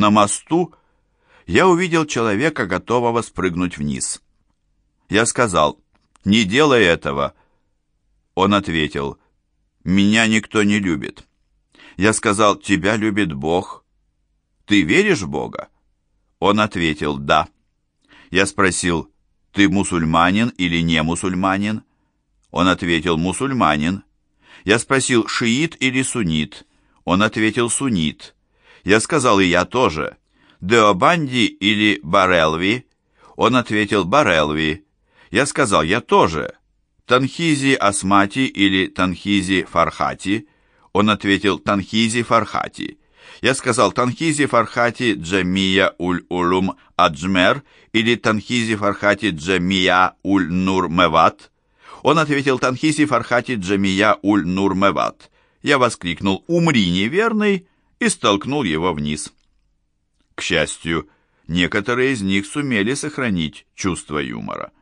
на мосту я увидел человека, готового спрыгнуть вниз. Я сказал, «Не делай этого». Он ответил, «Меня никто не любит». Я сказал, «Тебя любит Бог». «Ты веришь в Бога?» Он ответил, «Да». Я спросил, «Ты мусульманин или не мусульманин?» Он ответил, «Мусульманин». Я спросил, «Шиит или суннит?» Он ответил, «Суннит». Я сказал, «И я тоже». «Деобанди или Барелви?» Он ответил, «Барелви». Я сказал, «Я тоже». «Танхизи Асмати или Танхизи Фархати?» Он ответил, «Танхизи Фархати». Я сказал, «Танхизи Фархати Джамия Уль-Улум Аджмер» или «Танхизи Фархати Джамия Уль-Нур Меват». Он ответил, «Танхизи Фархати Джамия Уль-Нур Меват». Я воскликнул, «Умри, неверный!» И столкнул его вниз. К счастью, некоторые из них сумели сохранить чувство юмора.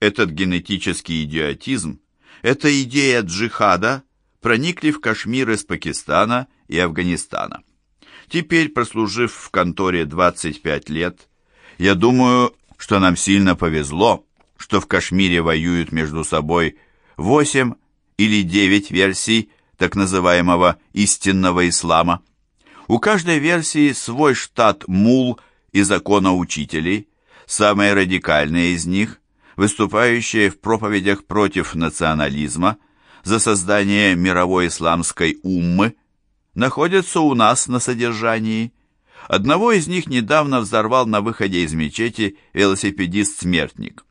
Этот генетический идиотизм, эта идея джихада проникли в Кашмир из Пакистана и Афганистана. Теперь, прослужив в конторе 25 лет, я думаю, что нам сильно повезло, что в Кашмире воюют между собой 8 или 9 версий так называемого истинного ислама. У каждой версии свой штат мул и законоучителей, самые радикальные из них, выступающие в проповедях против национализма, за создание мировой исламской уммы, находятся у нас на содержании. Одного из них недавно взорвал на выходе из мечети велосипедист-смертник.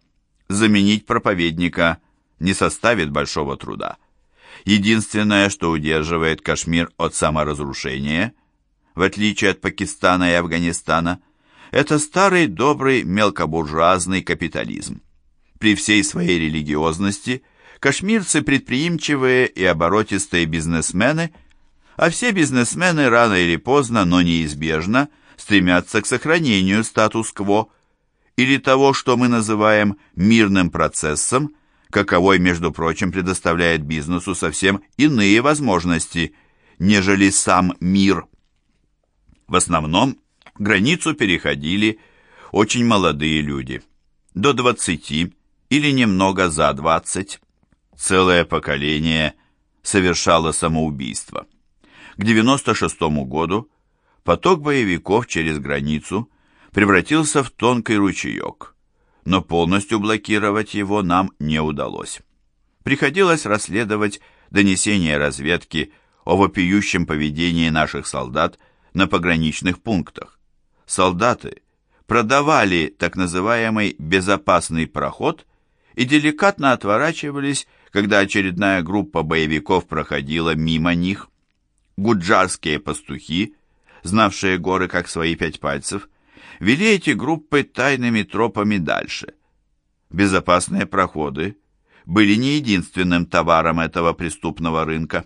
Заменить проповедника не составит большого труда. Единственное, что удерживает Кашмир от саморазрушения, в отличие от Пакистана и Афганистана, это старый добрый мелкобуржуазный капитализм. При всей своей религиозности кашмирцы предприимчивые и оборотистые бизнесмены – а все бизнесмены рано или поздно, но неизбежно, стремятся к сохранению статус-кво или того, что мы называем мирным процессом, каковой, между прочим, предоставляет бизнесу совсем иные возможности, нежели сам мир. В основном границу переходили очень молодые люди, до 20 или немного за 20. Целое поколение совершало самоубийство. К 96 году поток боевиков через границу превратился в тонкий ручеек, но полностью блокировать его нам не удалось. Приходилось расследовать донесения разведки о вопиющем поведении наших солдат на пограничных пунктах. Солдаты продавали так называемый «безопасный проход» и деликатно отворачивались, когда очередная группа боевиков проходила мимо них гуджарские пастухи, знавшие горы как свои пять пальцев, вели эти группы тайными тропами дальше. Безопасные проходы были не единственным товаром этого преступного рынка.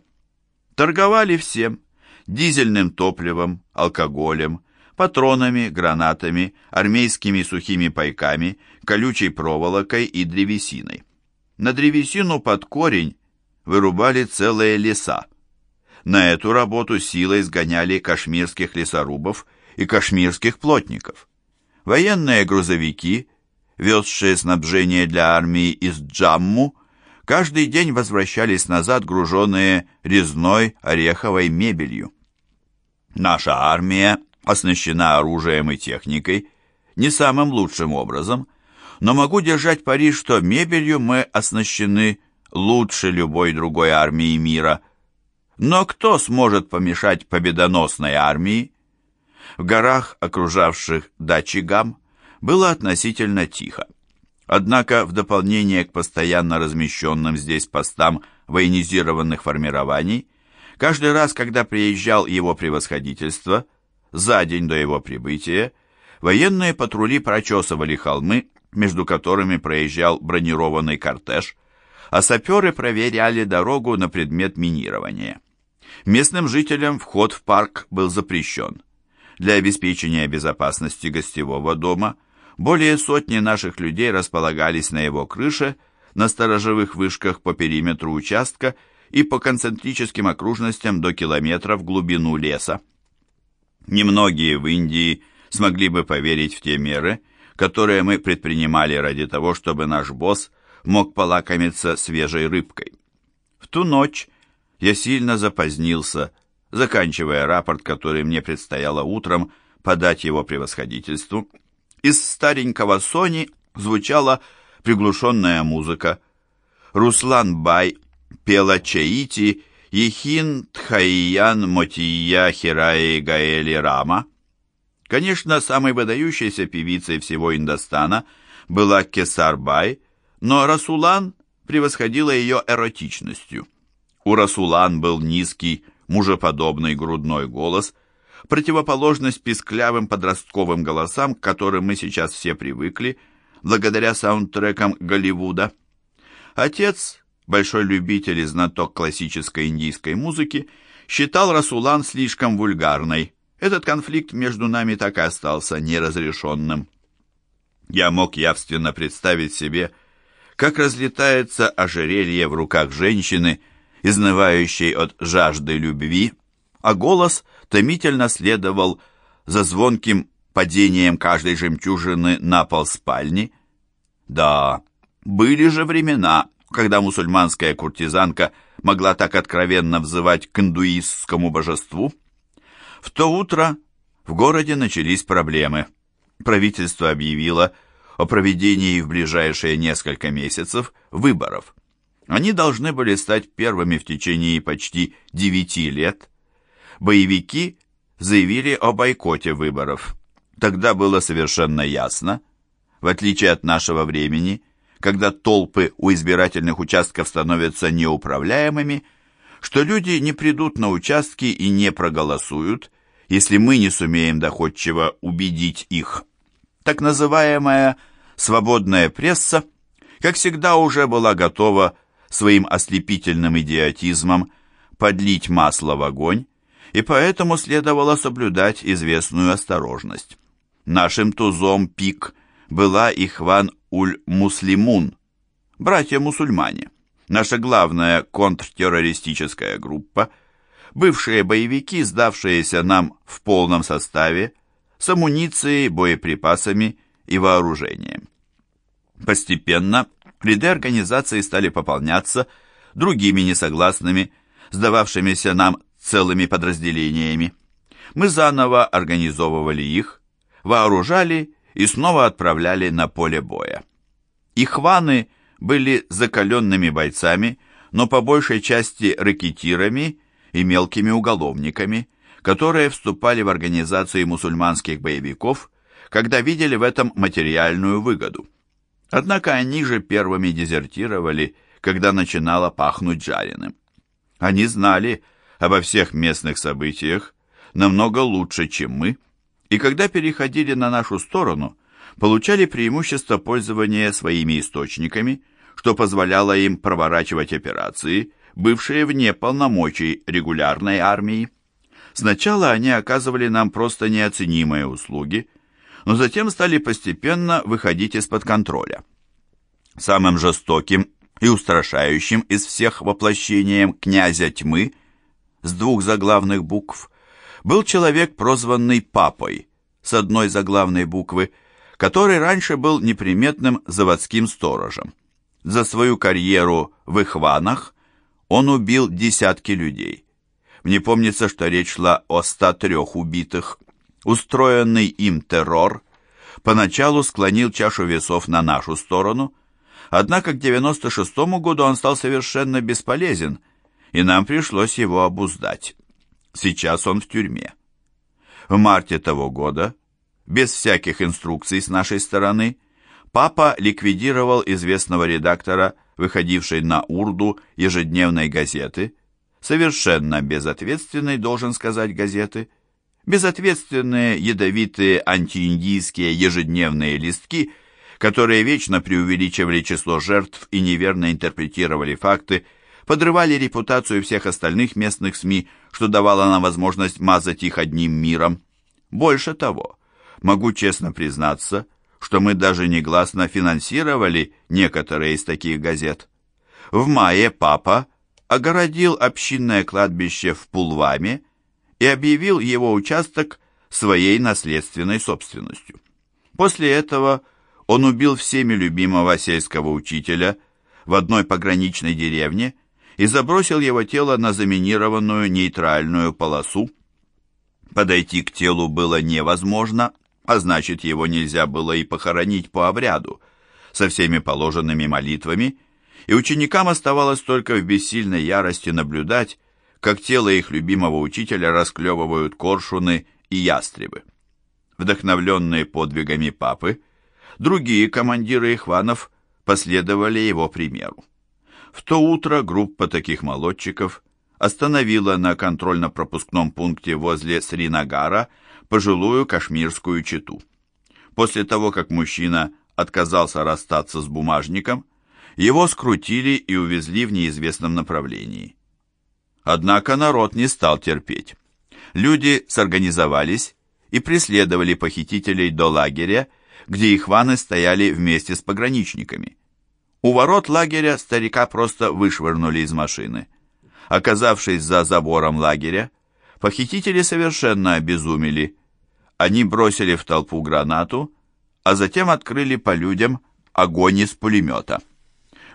Торговали всем – дизельным топливом, алкоголем, патронами, гранатами, армейскими сухими пайками, колючей проволокой и древесиной. На древесину под корень вырубали целые леса. На эту работу силой сгоняли кашмирских лесорубов и кашмирских плотников. Военные грузовики, везшие снабжение для армии из Джамму, каждый день возвращались назад груженные резной ореховой мебелью. Наша армия оснащена оружием и техникой не самым лучшим образом, но могу держать пари, что мебелью мы оснащены лучше любой другой армии мира – но кто сможет помешать победоносной армии? В горах, окружавших Дачигам, было относительно тихо. Однако в дополнение к постоянно размещенным здесь постам военизированных формирований, каждый раз, когда приезжал его превосходительство, за день до его прибытия, военные патрули прочесывали холмы, между которыми проезжал бронированный кортеж, а саперы проверяли дорогу на предмет минирования. Местным жителям вход в парк был запрещен. Для обеспечения безопасности гостевого дома более сотни наших людей располагались на его крыше, на сторожевых вышках по периметру участка и по концентрическим окружностям до километра в глубину леса. Немногие в Индии смогли бы поверить в те меры, которые мы предпринимали ради того, чтобы наш босс мог полакомиться свежей рыбкой. В ту ночь я сильно запозднился, заканчивая рапорт, который мне предстояло утром подать его превосходительству. Из старенького Сони звучала приглушенная музыка. Руслан Бай пела Чаити, Ехин Тхайян Мотия Хираи Гаэли Рама. Конечно, самой выдающейся певицей всего Индостана была Кесар Бай, но Расулан превосходила ее эротичностью. У Расулан был низкий, мужеподобный грудной голос, противоположность писклявым подростковым голосам, к которым мы сейчас все привыкли, благодаря саундтрекам Голливуда. Отец, большой любитель и знаток классической индийской музыки, считал Расулан слишком вульгарной. Этот конфликт между нами так и остался неразрешенным. Я мог явственно представить себе, как разлетается ожерелье в руках женщины, изнывающей от жажды любви, а голос томительно следовал за звонким падением каждой жемчужины на пол спальни. Да, были же времена, когда мусульманская куртизанка могла так откровенно взывать к индуистскому божеству. В то утро в городе начались проблемы. Правительство объявило о проведении в ближайшие несколько месяцев выборов. Они должны были стать первыми в течение почти девяти лет. Боевики заявили о бойкоте выборов. Тогда было совершенно ясно, в отличие от нашего времени, когда толпы у избирательных участков становятся неуправляемыми, что люди не придут на участки и не проголосуют, если мы не сумеем доходчиво убедить их. Так называемая «свободная пресса», как всегда, уже была готова своим ослепительным идиотизмом подлить масло в огонь, и поэтому следовало соблюдать известную осторожность. Нашим тузом пик была Ихван Уль-Муслимун, братья-мусульмане, наша главная контртеррористическая группа, бывшие боевики, сдавшиеся нам в полном составе, с амуницией, боеприпасами и вооружением. Постепенно ряды организации стали пополняться другими несогласными, сдававшимися нам целыми подразделениями. Мы заново организовывали их, вооружали и снова отправляли на поле боя. Ихваны были закаленными бойцами, но по большей части рэкетирами и мелкими уголовниками, которые вступали в организации мусульманских боевиков, когда видели в этом материальную выгоду. Однако они же первыми дезертировали, когда начинало пахнуть жареным. Они знали обо всех местных событиях намного лучше, чем мы, и когда переходили на нашу сторону, получали преимущество пользования своими источниками, что позволяло им проворачивать операции, бывшие вне полномочий регулярной армии. Сначала они оказывали нам просто неоценимые услуги, но затем стали постепенно выходить из-под контроля. Самым жестоким и устрашающим из всех воплощением князя тьмы с двух заглавных букв был человек, прозванный Папой, с одной заглавной буквы, который раньше был неприметным заводским сторожем. За свою карьеру в Ихванах он убил десятки людей. Мне помнится, что речь шла о 103 убитых. Устроенный им террор поначалу склонил чашу весов на нашу сторону, однако к 96 году он стал совершенно бесполезен, и нам пришлось его обуздать. Сейчас он в тюрьме. В марте того года, без всяких инструкций с нашей стороны, папа ликвидировал известного редактора, выходившей на урду ежедневной газеты, совершенно безответственной, должен сказать, газеты, безответственные, ядовитые антииндийские ежедневные листки, которые вечно преувеличивали число жертв и неверно интерпретировали факты, подрывали репутацию всех остальных местных СМИ, что давало нам возможность мазать их одним миром. Больше того, могу честно признаться, что мы даже негласно финансировали некоторые из таких газет. В мае папа огородил общинное кладбище в Пулваме и объявил его участок своей наследственной собственностью. После этого он убил всеми любимого сельского учителя в одной пограничной деревне и забросил его тело на заминированную нейтральную полосу. Подойти к телу было невозможно, а значит, его нельзя было и похоронить по обряду, со всеми положенными молитвами, и ученикам оставалось только в бессильной ярости наблюдать, как тело их любимого учителя расклевывают коршуны и ястребы. Вдохновленные подвигами папы, другие командиры ихванов последовали его примеру. В то утро группа таких молодчиков остановила на контрольно-пропускном пункте возле Сринагара пожилую кашмирскую чету. После того, как мужчина отказался расстаться с бумажником, его скрутили и увезли в неизвестном направлении. Однако народ не стал терпеть. Люди сорганизовались и преследовали похитителей до лагеря, где их ваны стояли вместе с пограничниками. У ворот лагеря старика просто вышвырнули из машины. Оказавшись за забором лагеря, похитители совершенно обезумели. Они бросили в толпу гранату, а затем открыли по людям огонь из пулемета.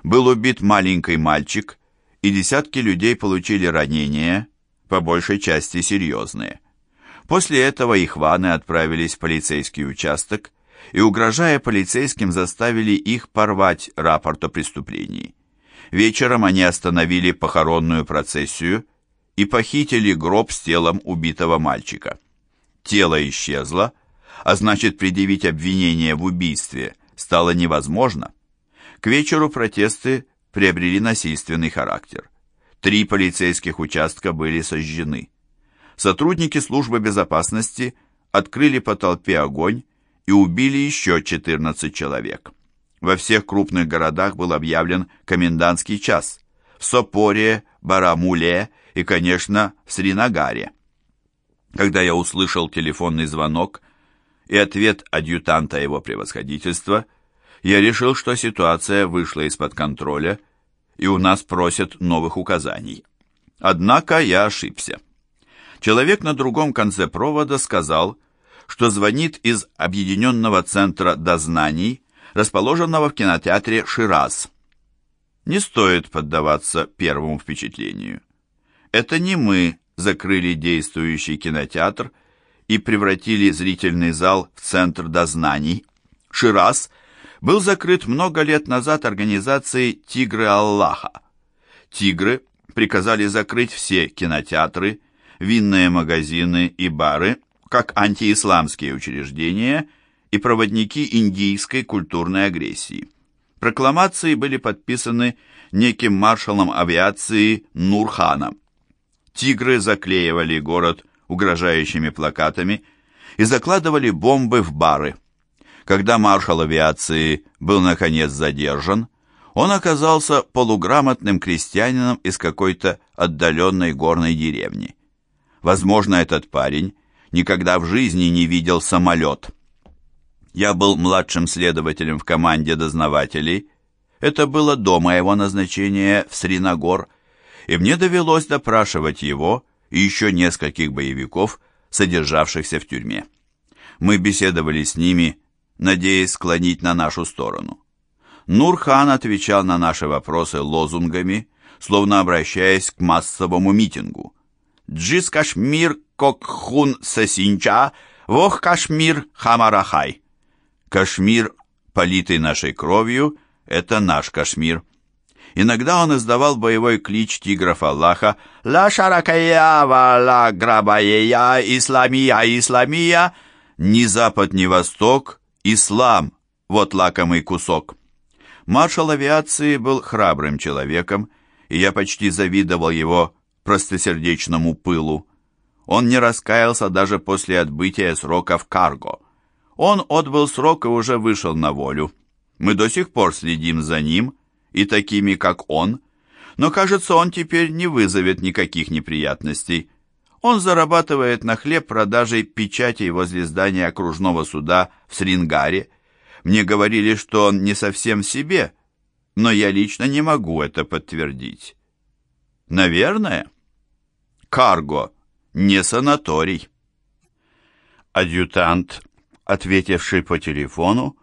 Был убит маленький мальчик, и десятки людей получили ранения, по большей части серьезные. После этого их ваны отправились в полицейский участок и, угрожая полицейским, заставили их порвать рапорт о преступлении. Вечером они остановили похоронную процессию и похитили гроб с телом убитого мальчика. Тело исчезло, а значит предъявить обвинение в убийстве стало невозможно. К вечеру протесты приобрели насильственный характер. Три полицейских участка были сожжены. Сотрудники службы безопасности открыли по толпе огонь и убили еще 14 человек. Во всех крупных городах был объявлен комендантский час. В Сопоре, Барамуле и, конечно, в Сринагаре. Когда я услышал телефонный звонок и ответ адъютанта его превосходительства, я решил, что ситуация вышла из-под контроля, и у нас просят новых указаний. Однако я ошибся. Человек на другом конце провода сказал, что звонит из Объединенного центра дознаний, расположенного в кинотеатре «Шираз». Не стоит поддаваться первому впечатлению. Это не мы закрыли действующий кинотеатр и превратили зрительный зал в центр дознаний. «Шираз» был закрыт много лет назад организацией «Тигры Аллаха». «Тигры» приказали закрыть все кинотеатры, винные магазины и бары, как антиисламские учреждения и проводники индийской культурной агрессии. Прокламации были подписаны неким маршалом авиации Нурханом. Тигры заклеивали город угрожающими плакатами и закладывали бомбы в бары. Когда маршал авиации был наконец задержан, он оказался полуграмотным крестьянином из какой-то отдаленной горной деревни. Возможно, этот парень никогда в жизни не видел самолет. Я был младшим следователем в команде дознавателей. Это было до моего назначения в Сринагор, и мне довелось допрашивать его и еще нескольких боевиков, содержавшихся в тюрьме. Мы беседовали с ними, надеясь склонить на нашу сторону. Нурхан отвечал на наши вопросы лозунгами, словно обращаясь к массовому митингу. Джис Кашмир Кокхун Сасинча, Вох Кашмир Хамарахай. Кашмир, политый нашей кровью, это наш Кашмир. Иногда он издавал боевой клич тигров Аллаха «Ла шаракая ва ла грабаея исламия исламия» «Ни запад, ни восток, ислам, вот лакомый кусок». Маршал авиации был храбрым человеком, и я почти завидовал его простосердечному пылу. Он не раскаялся даже после отбытия срока в Карго. Он отбыл срок и уже вышел на волю. Мы до сих пор следим за ним и такими, как он, но, кажется, он теперь не вызовет никаких неприятностей. Он зарабатывает на хлеб продажей печатей возле здания окружного суда в Срингаре. Мне говорили, что он не совсем в себе, но я лично не могу это подтвердить. Наверное. Карго, не санаторий. Адъютант, ответивший по телефону,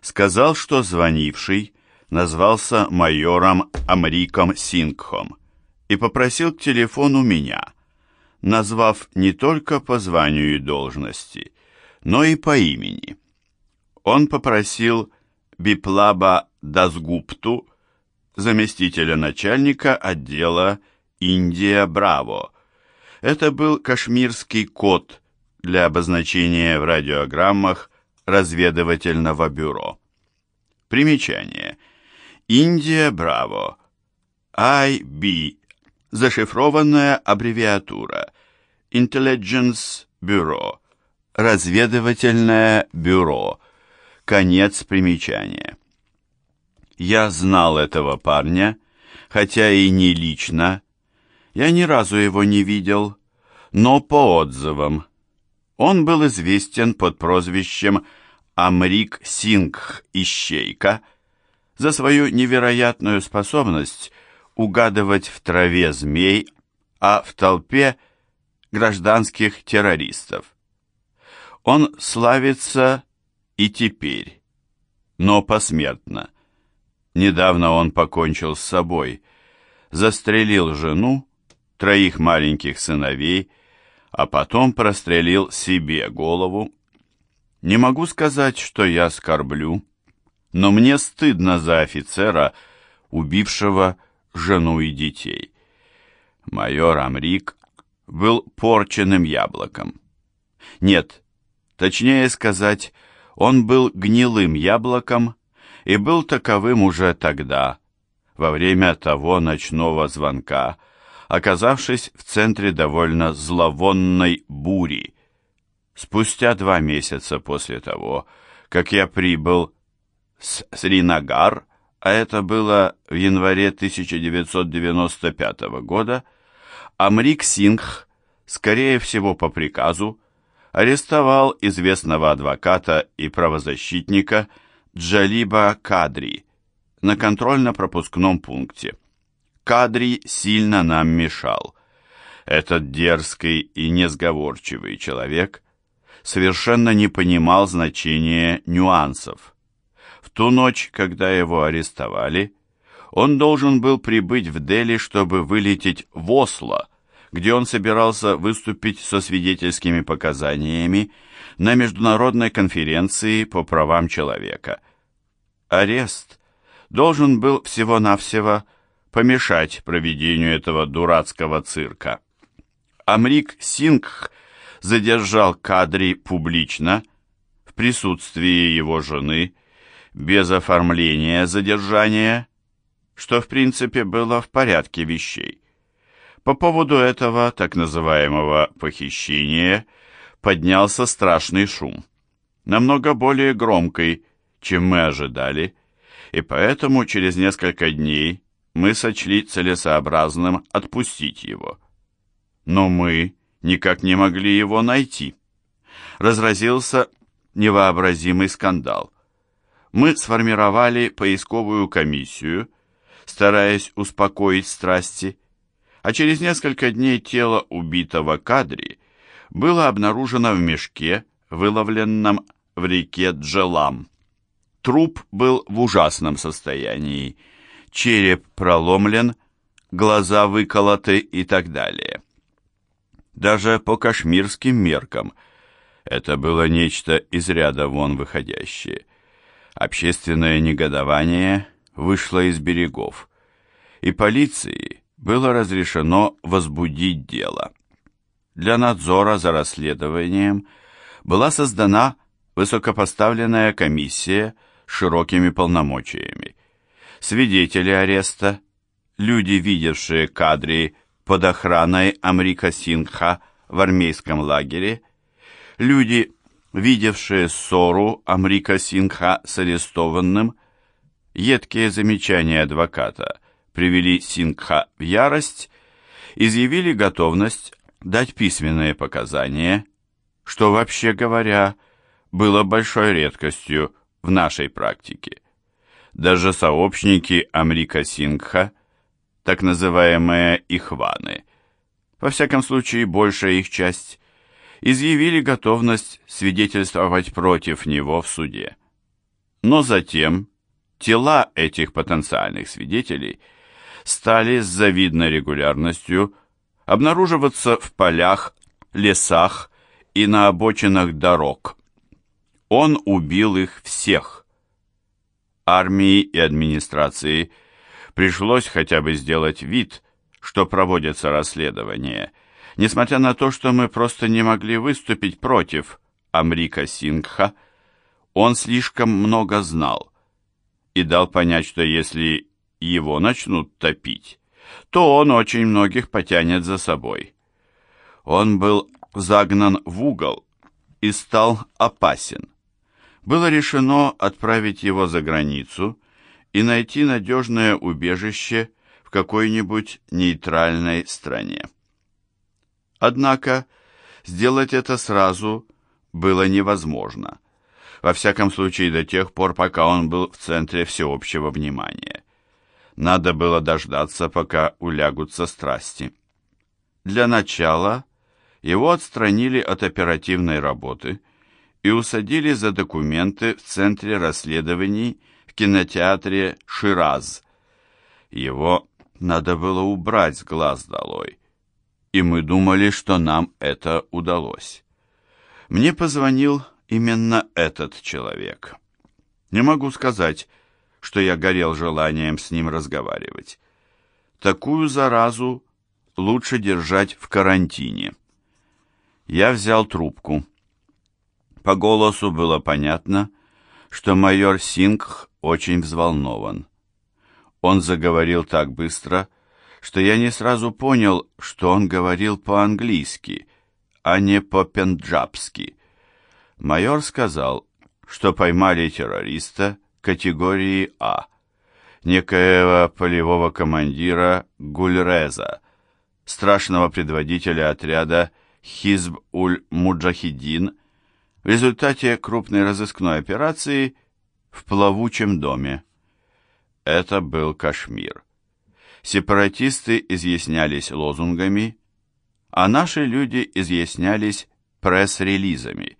сказал, что звонивший назвался майором Амриком Сингхом и попросил к телефону меня, назвав не только по званию и должности, но и по имени. Он попросил Биплаба Дасгупту, заместителя начальника отдела Индия Браво. Это был кашмирский код для обозначения в радиограммах разведывательного бюро. Примечание. Индия Браво. IB. Зашифрованная аббревиатура. Intelligence Bureau. Разведывательное бюро. Конец примечания. Я знал этого парня, хотя и не лично. Я ни разу его не видел, но по отзывам. Он был известен под прозвищем Амрик Сингх Ищейка за свою невероятную способность угадывать в траве змей, а в толпе гражданских террористов. Он славится и теперь, но посмертно. Недавно он покончил с собой, застрелил жену, троих маленьких сыновей, а потом прострелил себе голову. Не могу сказать, что я скорблю, но мне стыдно за офицера, убившего жену и детей. Майор Амрик был порченным яблоком. Нет, точнее сказать, он был гнилым яблоком и был таковым уже тогда, во время того ночного звонка, оказавшись в центре довольно зловонной бури. Спустя два месяца после того, как я прибыл с Сринагар, а это было в январе 1995 года, Амрик Сингх, скорее всего по приказу, арестовал известного адвоката и правозащитника Джалиба Кадри на контрольно-пропускном пункте. Кадри сильно нам мешал. Этот дерзкий и несговорчивый человек совершенно не понимал значения нюансов. В ту ночь, когда его арестовали, он должен был прибыть в Дели, чтобы вылететь в Осло, где он собирался выступить со свидетельскими показаниями на международной конференции по правам человека. Арест должен был всего-навсего помешать проведению этого дурацкого цирка. Амрик Сингх задержал Кадри публично, в присутствии его жены, без оформления задержания, что в принципе было в порядке вещей. По поводу этого так называемого похищения поднялся страшный шум, намного более громкий, чем мы ожидали, и поэтому через несколько дней мы сочли целесообразным отпустить его. Но мы никак не могли его найти. Разразился невообразимый скандал. Мы сформировали поисковую комиссию, стараясь успокоить страсти, а через несколько дней тело убитого Кадри было обнаружено в мешке, выловленном в реке Джелам. Труп был в ужасном состоянии, череп проломлен, глаза выколоты и так далее. Даже по кашмирским меркам это было нечто из ряда вон выходящее. Общественное негодование вышло из берегов, и полиции было разрешено возбудить дело. Для надзора за расследованием была создана высокопоставленная комиссия с широкими полномочиями свидетели ареста, люди, видевшие кадры под охраной Амрика Сингха в армейском лагере, люди, видевшие ссору Амрика Сингха с арестованным, едкие замечания адвоката привели Сингха в ярость, изъявили готовность дать письменные показания, что, вообще говоря, было большой редкостью в нашей практике. Даже сообщники Амрика Сингха, так называемые ихваны, во всяком случае большая их часть, изъявили готовность свидетельствовать против него в суде. Но затем тела этих потенциальных свидетелей стали с завидной регулярностью обнаруживаться в полях, лесах и на обочинах дорог. Он убил их всех. Армии и администрации пришлось хотя бы сделать вид, что проводятся расследования, несмотря на то, что мы просто не могли выступить против Амрика Сингха, он слишком много знал и дал понять, что если его начнут топить, то он очень многих потянет за собой. Он был загнан в угол и стал опасен. Было решено отправить его за границу и найти надежное убежище в какой-нибудь нейтральной стране. Однако сделать это сразу было невозможно. Во всяком случае до тех пор, пока он был в центре всеобщего внимания. Надо было дождаться, пока улягутся страсти. Для начала его отстранили от оперативной работы и усадили за документы в Центре расследований в кинотеатре «Шираз». Его надо было убрать с глаз долой, и мы думали, что нам это удалось. Мне позвонил именно этот человек. Не могу сказать, что я горел желанием с ним разговаривать. Такую заразу лучше держать в карантине. Я взял трубку. По голосу было понятно, что майор Сингх очень взволнован. Он заговорил так быстро, что я не сразу понял, что он говорил по-английски, а не по-пенджабски. Майор сказал, что поймали террориста категории А, некоего полевого командира Гульреза, страшного предводителя отряда Хизб-уль-Муджахидин в результате крупной разыскной операции в плавучем доме. Это был Кашмир. Сепаратисты изъяснялись лозунгами, а наши люди изъяснялись пресс-релизами.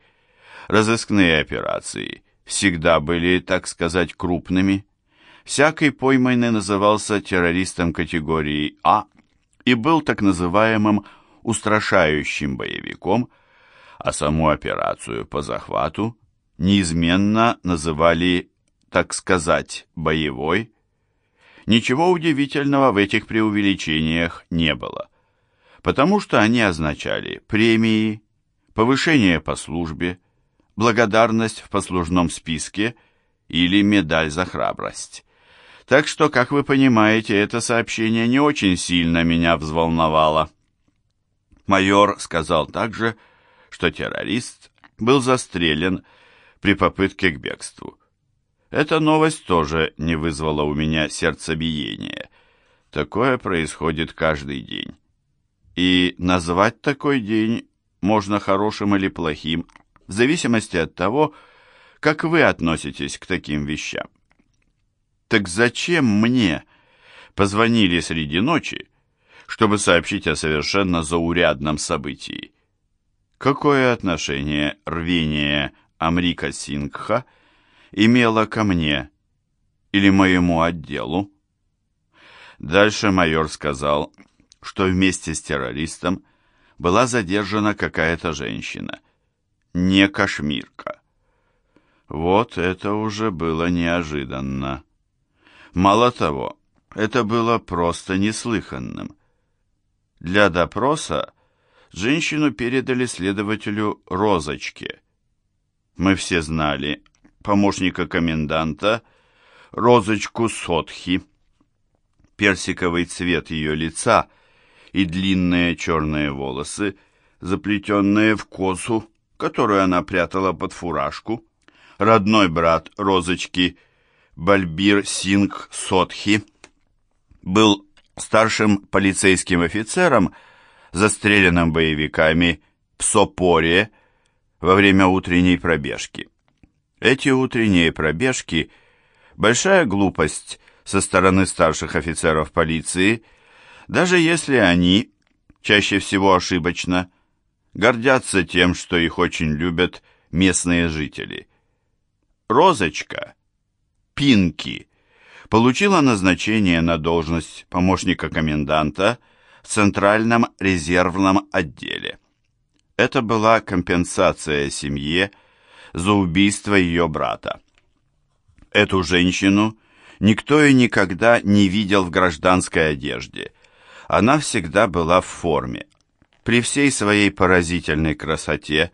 Разыскные операции всегда были, так сказать, крупными. Всякий пойманный назывался террористом категории А и был так называемым устрашающим боевиком, а саму операцию по захвату неизменно называли, так сказать, боевой. Ничего удивительного в этих преувеличениях не было, потому что они означали премии, повышение по службе, благодарность в послужном списке или медаль за храбрость. Так что, как вы понимаете, это сообщение не очень сильно меня взволновало. Майор сказал также, что террорист был застрелен при попытке к бегству. Эта новость тоже не вызвала у меня сердцебиения. Такое происходит каждый день. И назвать такой день можно хорошим или плохим, в зависимости от того, как вы относитесь к таким вещам. Так зачем мне позвонили среди ночи чтобы сообщить о совершенно заурядном событии. Какое отношение рвение Амрика Сингха имело ко мне или моему отделу? Дальше майор сказал, что вместе с террористом была задержана какая-то женщина, не кашмирка. Вот это уже было неожиданно. Мало того, это было просто неслыханным. Для допроса женщину передали следователю Розочке. Мы все знали помощника коменданта Розочку Сотхи. Персиковый цвет ее лица и длинные черные волосы, заплетенные в косу, которую она прятала под фуражку. Родной брат Розочки, Бальбир Сингх Сотхи, был старшим полицейским офицером, застреленным боевиками в Сопоре во время утренней пробежки. Эти утренние пробежки – большая глупость со стороны старших офицеров полиции, даже если они, чаще всего ошибочно, гордятся тем, что их очень любят местные жители. Розочка, Пинки, получила назначение на должность помощника коменданта в Центральном резервном отделе. Это была компенсация семье за убийство ее брата. Эту женщину никто и никогда не видел в гражданской одежде. Она всегда была в форме. При всей своей поразительной красоте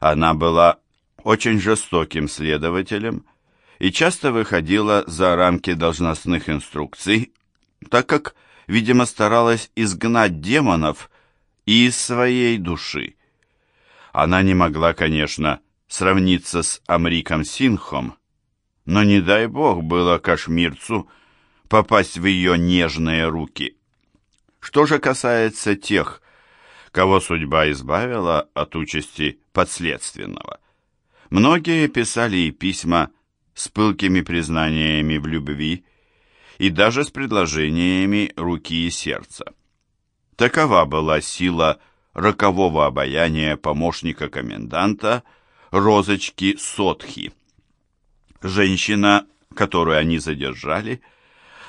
она была очень жестоким следователем и часто выходила за рамки должностных инструкций, так как, видимо, старалась изгнать демонов из своей души. Она не могла, конечно, сравниться с Амриком Синхом, но не дай бог было кашмирцу попасть в ее нежные руки. Что же касается тех, кого судьба избавила от участи подследственного, многие писали и письма с пылкими признаниями в любви и даже с предложениями руки и сердца. Такова была сила рокового обаяния помощника коменданта Розочки Сотхи. Женщина, которую они задержали,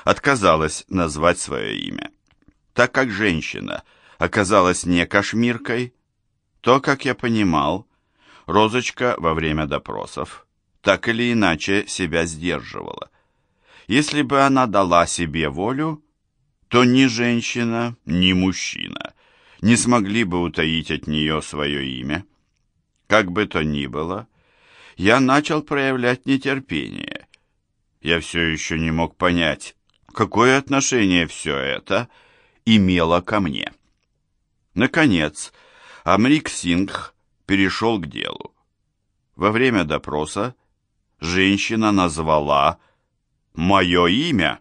отказалась назвать свое имя. Так как женщина оказалась не кашмиркой, то, как я понимал, Розочка во время допросов так или иначе себя сдерживала. Если бы она дала себе волю, то ни женщина, ни мужчина не смогли бы утаить от нее свое имя. Как бы то ни было, я начал проявлять нетерпение. Я все еще не мог понять, какое отношение все это имело ко мне. Наконец, Амрик Сингх перешел к делу. Во время допроса женщина назвала мое имя.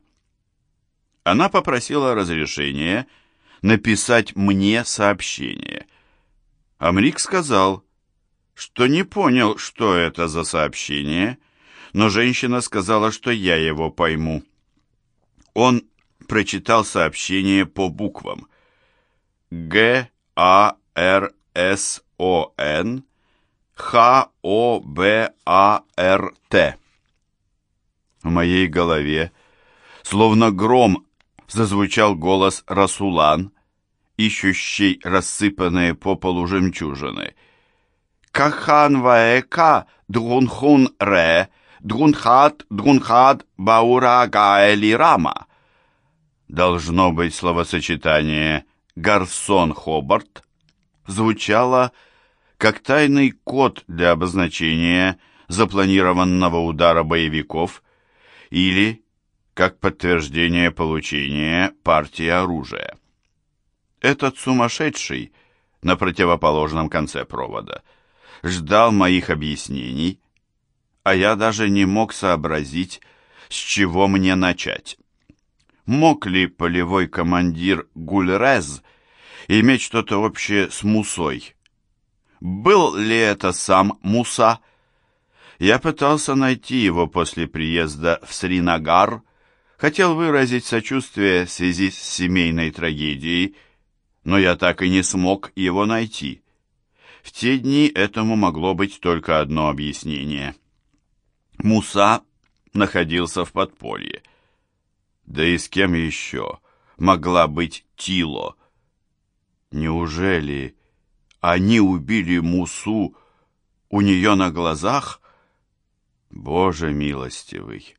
Она попросила разрешения написать мне сообщение. Амрик сказал, что не понял, что это за сообщение, но женщина сказала, что я его пойму. Он прочитал сообщение по буквам. Г, А, Р, С, О, Н, Х-О-Б-А-Р-Т. В моей голове, словно гром, зазвучал голос Расулан, ищущий рассыпанные по полу жемчужины. Кахан ваэка друнхун ре, друнхат друнхат баура гаэли рама. Должно быть словосочетание «гарсон Хобарт» звучало как тайный код для обозначения запланированного удара боевиков или как подтверждение получения партии оружия. Этот сумасшедший на противоположном конце провода ждал моих объяснений, а я даже не мог сообразить, с чего мне начать. Мог ли полевой командир Гульрез иметь что-то общее с Мусой? Был ли это сам Муса? Я пытался найти его после приезда в Сринагар, хотел выразить сочувствие в связи с семейной трагедией, но я так и не смог его найти. В те дни этому могло быть только одно объяснение. Муса находился в подполье. Да и с кем еще могла быть Тило? Неужели они убили Мусу у нее на глазах? Боже милостивый!